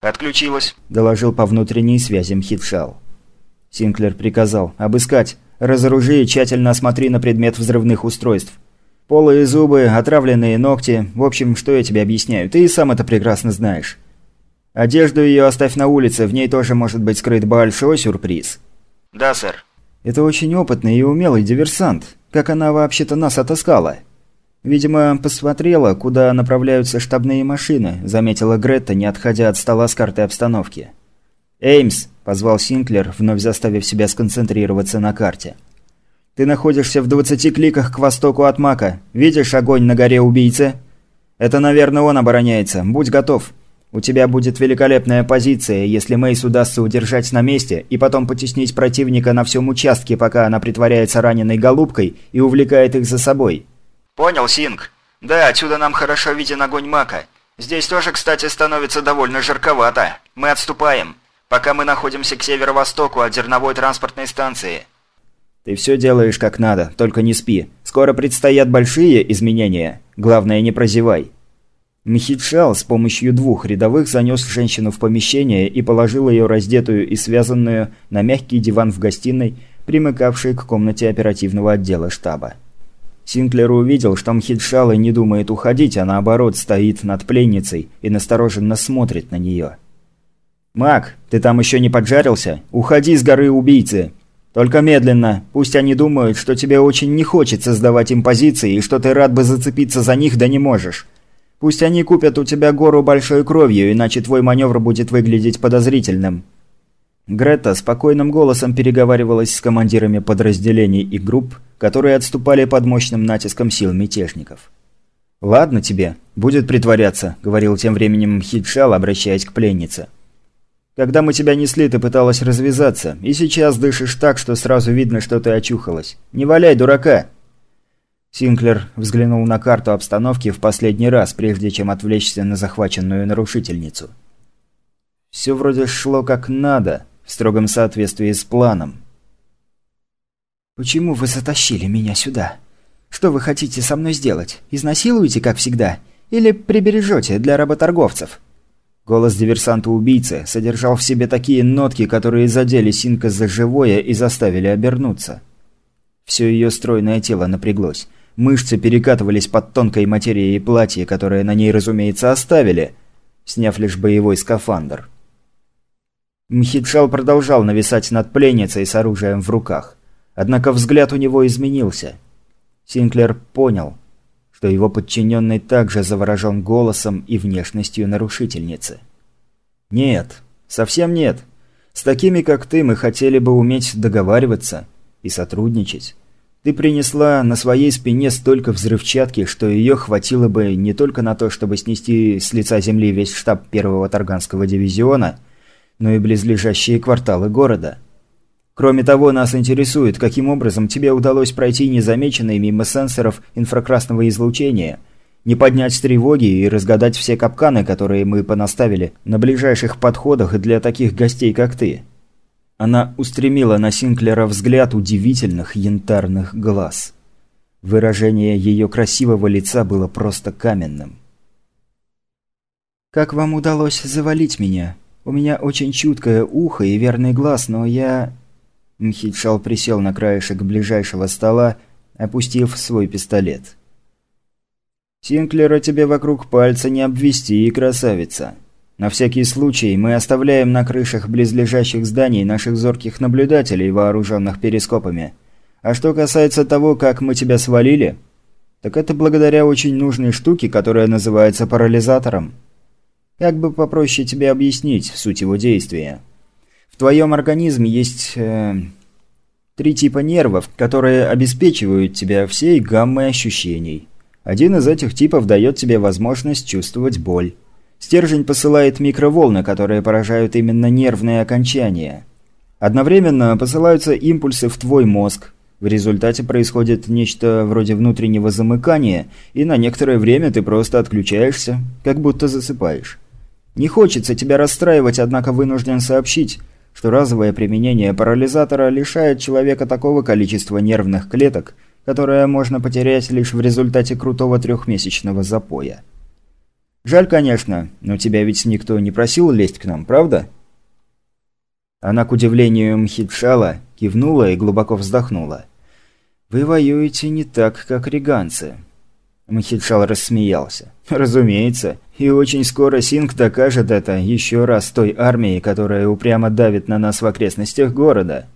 «Отключилась», – доложил по внутренней связи Мхитшал. Синклер приказал «Обыскать. Разоружи и тщательно осмотри на предмет взрывных устройств. Полые зубы, отравленные ногти. В общем, что я тебе объясняю? Ты и сам это прекрасно знаешь. Одежду ее оставь на улице, в ней тоже может быть скрыт большой сюрприз». «Да, сэр». «Это очень опытный и умелый диверсант. Как она вообще-то нас отыскала?» «Видимо, посмотрела, куда направляются штабные машины», – заметила Гретта, не отходя от стола с картой обстановки. «Эймс», – позвал Синклер, вновь заставив себя сконцентрироваться на карте. «Ты находишься в 20 кликах к востоку от Мака. Видишь огонь на горе убийцы? Это, наверное, он обороняется. Будь готов. У тебя будет великолепная позиция, если Мейс удастся удержать на месте и потом потеснить противника на всем участке, пока она притворяется раненой голубкой и увлекает их за собой». «Понял, Синг. Да, отсюда нам хорошо виден огонь мака. Здесь тоже, кстати, становится довольно жарковато. Мы отступаем. Пока мы находимся к северо-востоку от зерновой транспортной станции». «Ты все делаешь как надо, только не спи. Скоро предстоят большие изменения. Главное, не прозевай». Михитшал с помощью двух рядовых занес женщину в помещение и положил ее раздетую и связанную на мягкий диван в гостиной, примыкавшей к комнате оперативного отдела штаба. Синклер увидел, что Мхитшала не думает уходить, а наоборот стоит над пленницей и настороженно смотрит на нее. «Мак, ты там еще не поджарился? Уходи с горы убийцы! Только медленно, пусть они думают, что тебе очень не хочется сдавать им позиции и что ты рад бы зацепиться за них, да не можешь. Пусть они купят у тебя гору большой кровью, иначе твой маневр будет выглядеть подозрительным». Грета спокойным голосом переговаривалась с командирами подразделений и групп, которые отступали под мощным натиском сил мятежников. «Ладно тебе, будет притворяться», — говорил тем временем Хидшал, обращаясь к пленнице. «Когда мы тебя несли, ты пыталась развязаться, и сейчас дышишь так, что сразу видно, что ты очухалась. Не валяй, дурака!» Синклер взглянул на карту обстановки в последний раз, прежде чем отвлечься на захваченную нарушительницу. Все вроде шло как надо, в строгом соответствии с планом. «Почему вы затащили меня сюда? Что вы хотите со мной сделать? Изнасилуете, как всегда? Или прибережете для работорговцев?» Голос диверсанта-убийцы содержал в себе такие нотки, которые задели Синка за живое и заставили обернуться. Все ее стройное тело напряглось. Мышцы перекатывались под тонкой материей платья, которое на ней, разумеется, оставили, сняв лишь боевой скафандр. Мхитшал продолжал нависать над пленницей с оружием в руках. Однако взгляд у него изменился. Синклер понял, что его подчиненный также заворожен голосом и внешностью нарушительницы. «Нет, совсем нет. С такими, как ты, мы хотели бы уметь договариваться и сотрудничать. Ты принесла на своей спине столько взрывчатки, что ее хватило бы не только на то, чтобы снести с лица земли весь штаб первого Тарганского дивизиона – но и близлежащие кварталы города. Кроме того, нас интересует, каким образом тебе удалось пройти незамеченной мимо сенсоров инфракрасного излучения, не поднять тревоги и разгадать все капканы, которые мы понаставили на ближайших подходах для таких гостей, как ты. Она устремила на Синклера взгляд удивительных янтарных глаз. Выражение ее красивого лица было просто каменным. «Как вам удалось завалить меня?» У меня очень чуткое ухо и верный глаз, но я...» Мхитшал присел на краешек ближайшего стола, опустив свой пистолет. «Синклера тебе вокруг пальца не обвести, красавица. На всякий случай мы оставляем на крышах близлежащих зданий наших зорких наблюдателей, вооруженных перископами. А что касается того, как мы тебя свалили, так это благодаря очень нужной штуке, которая называется парализатором». Как бы попроще тебе объяснить суть его действия? Твоем организме есть... Э, три типа нервов, которые обеспечивают тебя всей гаммой ощущений. Один из этих типов дает тебе возможность чувствовать боль. Стержень посылает микроволны, которые поражают именно нервные окончания. Одновременно посылаются импульсы в твой мозг. В результате происходит нечто вроде внутреннего замыкания, и на некоторое время ты просто отключаешься, как будто засыпаешь. Не хочется тебя расстраивать, однако вынужден сообщить, что разовое применение парализатора лишает человека такого количества нервных клеток, которое можно потерять лишь в результате крутого трехмесячного запоя. Жаль, конечно, но тебя ведь никто не просил лезть к нам, правда?» Она, к удивлению Мхитшала, кивнула и глубоко вздохнула. «Вы воюете не так, как риганцы». Мхитшал рассмеялся. «Разумеется. И очень скоро Синг докажет это еще раз той армии, которая упрямо давит на нас в окрестностях города».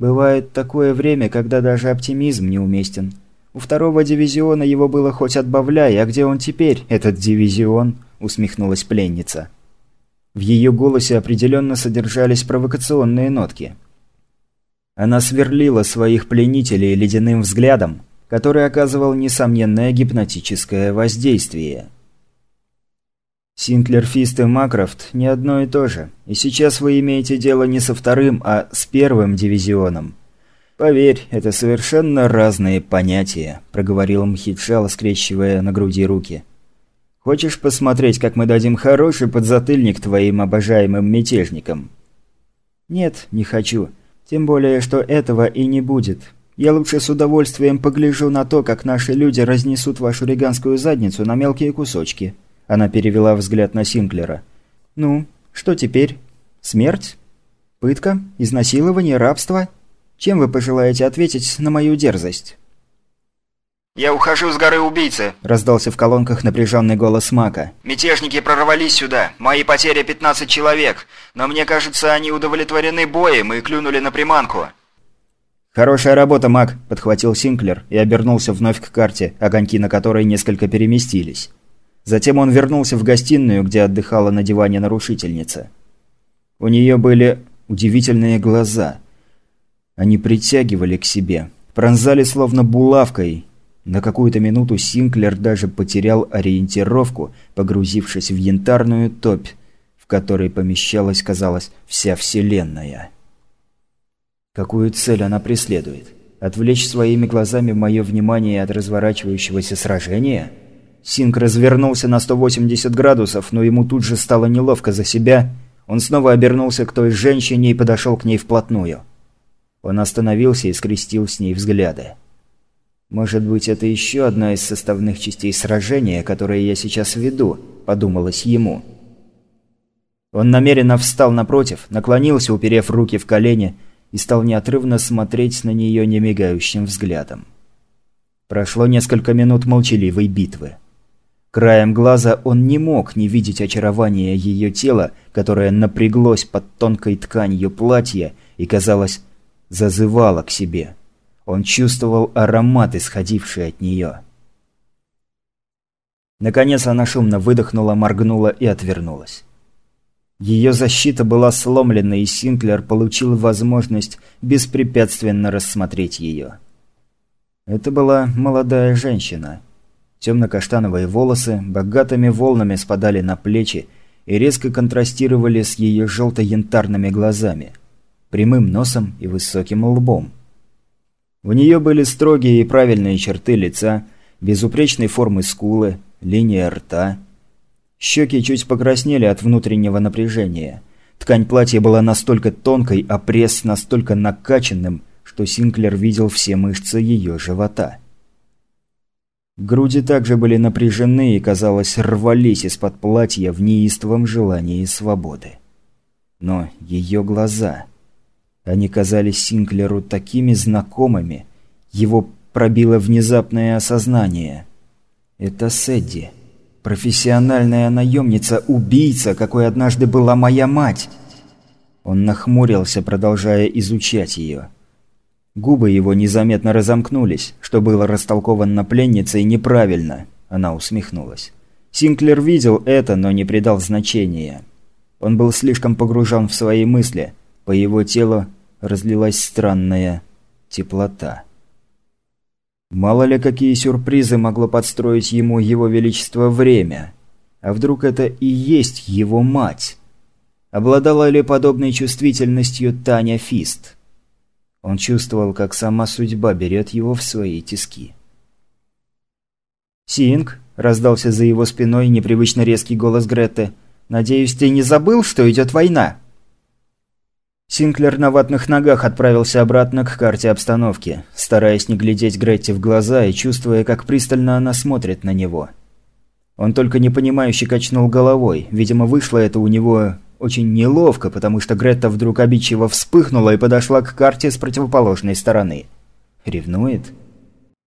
Бывает такое время, когда даже оптимизм неуместен. У второго дивизиона его было хоть отбавляй, а где он теперь, этот дивизион?» – усмехнулась пленница. В ее голосе определенно содержались провокационные нотки. Она сверлила своих пленителей ледяным взглядом, который оказывал несомненное гипнотическое воздействие. Синклер, Фист и Макрофт не одно и то же. И сейчас вы имеете дело не со вторым, а с первым дивизионом. Поверь, это совершенно разные понятия, проговорил Мхитшал, скрещивая на груди руки. Хочешь посмотреть, как мы дадим хороший подзатыльник твоим обожаемым мятежникам? Нет, не хочу. Тем более, что этого и не будет. Я лучше с удовольствием погляжу на то, как наши люди разнесут вашу риганскую задницу на мелкие кусочки. Она перевела взгляд на Синклера. «Ну, что теперь? Смерть? Пытка? Изнасилование? Рабство? Чем вы пожелаете ответить на мою дерзость?» «Я ухожу с горы убийцы», – раздался в колонках напряженный голос Мака. «Мятежники прорвались сюда. Мои потери 15 человек. Но мне кажется, они удовлетворены боем и клюнули на приманку». «Хорошая работа, Мак», – подхватил Синклер и обернулся вновь к карте, огоньки на которой несколько переместились. Затем он вернулся в гостиную, где отдыхала на диване нарушительница. У нее были удивительные глаза. Они притягивали к себе, пронзали словно булавкой. На какую-то минуту Синклер даже потерял ориентировку, погрузившись в янтарную топь, в которой помещалась, казалось, вся Вселенная. Какую цель она преследует? Отвлечь своими глазами мое внимание от разворачивающегося сражения – Синк развернулся на 180 градусов, но ему тут же стало неловко за себя. Он снова обернулся к той женщине и подошел к ней вплотную. Он остановился и скрестил с ней взгляды. «Может быть, это еще одна из составных частей сражения, которое я сейчас веду», – подумалось ему. Он намеренно встал напротив, наклонился, уперев руки в колени, и стал неотрывно смотреть на нее немигающим взглядом. Прошло несколько минут молчаливой битвы. Краем глаза он не мог не видеть очарования ее тела, которое напряглось под тонкой тканью платья и, казалось, зазывало к себе. Он чувствовал аромат, исходивший от нее. Наконец она шумно выдохнула, моргнула и отвернулась. Ее защита была сломлена, и Синклер получил возможность беспрепятственно рассмотреть ее. Это была молодая женщина – Темно-каштановые волосы богатыми волнами спадали на плечи и резко контрастировали с ее желто-янтарными глазами, прямым носом и высоким лбом. У нее были строгие и правильные черты лица, безупречной формы скулы, линия рта. Щеки чуть покраснели от внутреннего напряжения. Ткань платья была настолько тонкой, а пресс настолько накачанным, что Синклер видел все мышцы ее живота. Груди также были напряжены и, казалось, рвались из-под платья в неистовом желании свободы. Но ее глаза... Они казались Синклеру такими знакомыми. Его пробило внезапное осознание. Это Сэдди. Профессиональная наемница, убийца, какой однажды была моя мать. Он нахмурился, продолжая изучать ее. Губы его незаметно разомкнулись, что было растолковано пленницей неправильно. Она усмехнулась. Синклер видел это, но не придал значения. Он был слишком погружен в свои мысли. По его телу разлилась странная теплота. Мало ли какие сюрпризы могло подстроить ему его величество время. А вдруг это и есть его мать? Обладала ли подобной чувствительностью Таня Фист? Он чувствовал, как сама судьба берет его в свои тиски. «Синг», – раздался за его спиной непривычно резкий голос Гретты, – «надеюсь, ты не забыл, что идет война?» Синклер на ватных ногах отправился обратно к карте обстановки, стараясь не глядеть Гретте в глаза и чувствуя, как пристально она смотрит на него. Он только непонимающе качнул головой. Видимо, вышло это у него очень неловко, потому что Гретта вдруг обидчиво вспыхнула и подошла к карте с противоположной стороны. Ревнует?